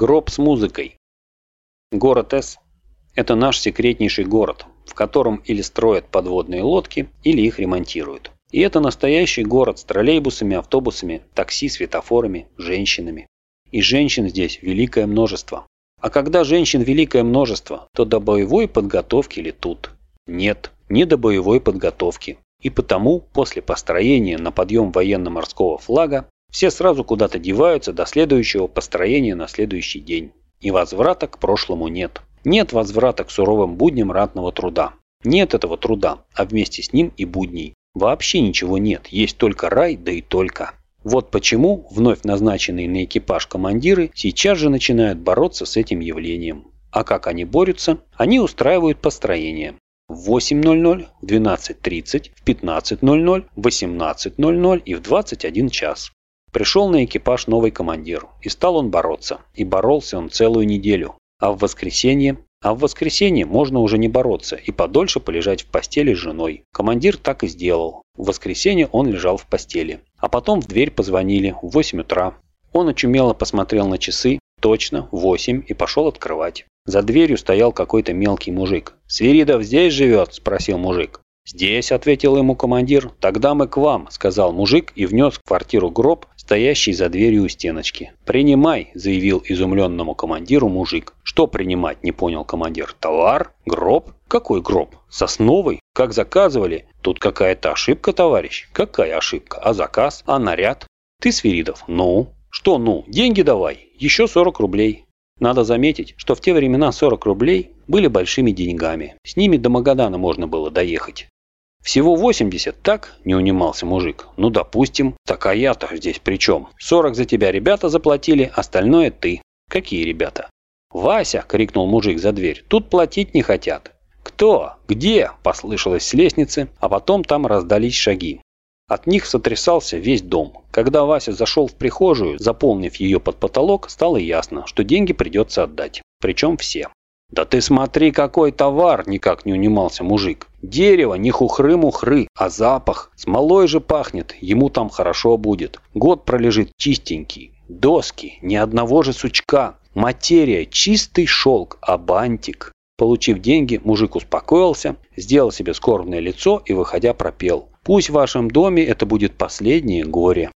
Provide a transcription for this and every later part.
Гроб с музыкой. Город С – это наш секретнейший город, в котором или строят подводные лодки, или их ремонтируют. И это настоящий город с троллейбусами, автобусами, такси, светофорами, женщинами. И женщин здесь великое множество. А когда женщин великое множество, то до боевой подготовки ли тут? Нет, не до боевой подготовки. И потому, после построения на подъем военно-морского флага, все сразу куда-то деваются до следующего построения на следующий день. И возврата к прошлому нет. Нет возврата к суровым будням ратного труда. Нет этого труда, а вместе с ним и будней. Вообще ничего нет, есть только рай, да и только. Вот почему вновь назначенные на экипаж командиры сейчас же начинают бороться с этим явлением. А как они борются? Они устраивают построение. В 8.00, в 12.30, в 15.00, в 18.00 и в 21 час. Пришел на экипаж новый командир, и стал он бороться. И боролся он целую неделю. А в воскресенье а в воскресенье можно уже не бороться и подольше полежать в постели с женой. Командир так и сделал. В воскресенье он лежал в постели. А потом в дверь позвонили в 8 утра. Он очумело посмотрел на часы, точно, 8, и пошел открывать. За дверью стоял какой-то мелкий мужик. «Свиридов здесь живет?» – спросил мужик. «Здесь», – ответил ему командир. «Тогда мы к вам», – сказал мужик и внес в квартиру гроб, стоящий за дверью у стеночки. «Принимай», – заявил изумленному командиру мужик. «Что принимать?» – не понял командир. «Товар? Гроб? Какой гроб? Сосновый? Как заказывали? Тут какая-то ошибка, товарищ». «Какая ошибка? А заказ? А наряд?» «Ты, Свиридов?» «Ну?» «Что ну? Деньги давай. Еще 40 рублей». Надо заметить, что в те времена 40 рублей были большими деньгами. С ними до Магадана можно было доехать. «Всего 80, так?» – не унимался мужик. «Ну, допустим. Так а я-то здесь при чем? 40 за тебя ребята заплатили, остальное ты». «Какие ребята?» «Вася!» – крикнул мужик за дверь. «Тут платить не хотят». «Кто? Где?» – послышалось с лестницы, а потом там раздались шаги. От них сотрясался весь дом. Когда Вася зашел в прихожую, заполнив ее под потолок, стало ясно, что деньги придется отдать. Причем все. «Да ты смотри, какой товар!» – никак не унимался мужик. «Дерево не хухры-мухры, а запах. Смолой же пахнет, ему там хорошо будет. Год пролежит чистенький. Доски, ни одного же сучка. Материя, чистый шелк, а бантик». Получив деньги, мужик успокоился, сделал себе скорбное лицо и, выходя, пропел. «Пусть в вашем доме это будет последнее горе».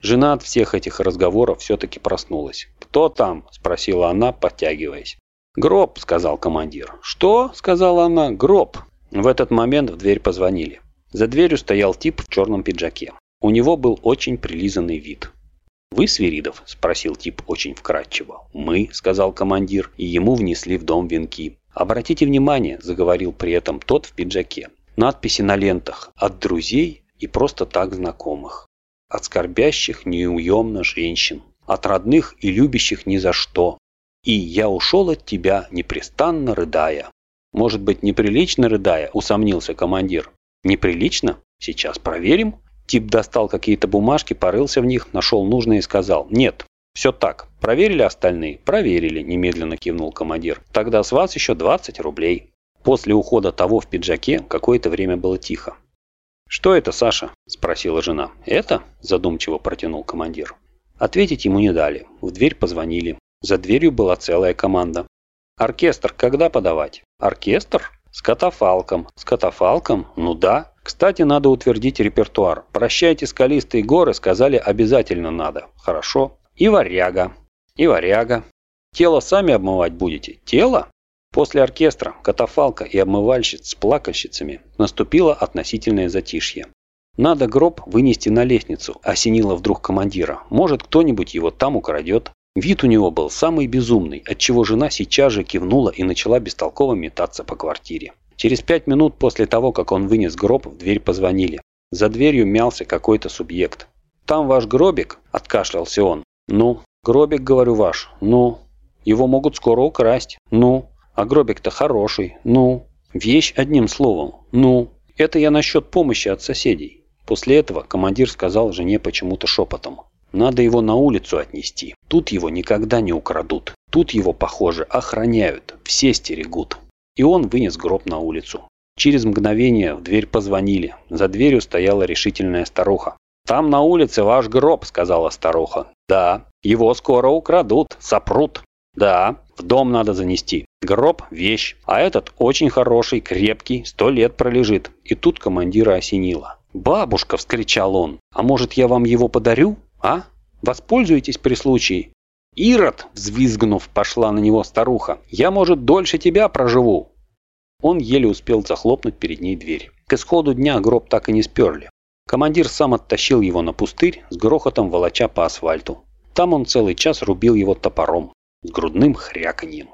Жена от всех этих разговоров все-таки проснулась. «Кто там?» – спросила она, подтягиваясь. «Гроб», — сказал командир. «Что?» — сказала она. «Гроб». В этот момент в дверь позвонили. За дверью стоял тип в черном пиджаке. У него был очень прилизанный вид. «Вы Свиридов?» – спросил тип очень вкратчиво. «Мы», – сказал командир, и ему внесли в дом венки. «Обратите внимание», – заговорил при этом тот в пиджаке. «Надписи на лентах от друзей и просто так знакомых. От скорбящих неуемно женщин. От родных и любящих ни за что. И я ушел от тебя, непрестанно рыдая. Может быть, неприлично рыдая, усомнился командир. Неприлично? Сейчас проверим. Тип достал какие-то бумажки, порылся в них, нашел нужное и сказал «Нет, все так. Проверили остальные?» «Проверили», немедленно кивнул командир. «Тогда с вас еще 20 рублей». После ухода того в пиджаке какое-то время было тихо. «Что это, Саша?» – спросила жена. «Это?» – задумчиво протянул командир. Ответить ему не дали. В дверь позвонили. За дверью была целая команда. «Оркестр когда подавать?» «Оркестр?» «С катафалком». «С катафалком? Ну да. Кстати, надо утвердить репертуар. «Прощайте скалистые горы» сказали обязательно надо. Хорошо. И варяга. И варяга. Тело сами обмывать будете? Тело? После оркестра, катафалка и обмывальщиц с плакальщицами наступило относительное затишье. Надо гроб вынести на лестницу, осенило вдруг командира. Может, кто-нибудь его там украдет. Вид у него был самый безумный, отчего жена сейчас же кивнула и начала бестолково метаться по квартире. Через пять минут после того, как он вынес гроб, в дверь позвонили. За дверью мялся какой-то субъект. «Там ваш гробик?» – откашлялся он. «Ну, гробик, говорю, ваш. Ну, его могут скоро украсть. Ну, а гробик-то хороший. Ну, вещь одним словом. Ну, это я насчет помощи от соседей». После этого командир сказал жене почему-то шепотом. Надо его на улицу отнести. Тут его никогда не украдут. Тут его, похоже, охраняют. Все стерегут. И он вынес гроб на улицу. Через мгновение в дверь позвонили. За дверью стояла решительная старуха. «Там на улице ваш гроб», — сказала старуха. «Да, его скоро украдут, сопрут». Да, в дом надо занести. Гроб – вещь, а этот очень хороший, крепкий, сто лет пролежит. И тут командира осенило. «Бабушка!» – вскричал он. «А может, я вам его подарю? А? Воспользуйтесь при случае?» «Ирод!» – взвизгнув, пошла на него старуха. «Я, может, дольше тебя проживу!» Он еле успел захлопнуть перед ней дверь. К исходу дня гроб так и не сперли. Командир сам оттащил его на пустырь, с грохотом волоча по асфальту. Там он целый час рубил его топором с грудным хряканьем.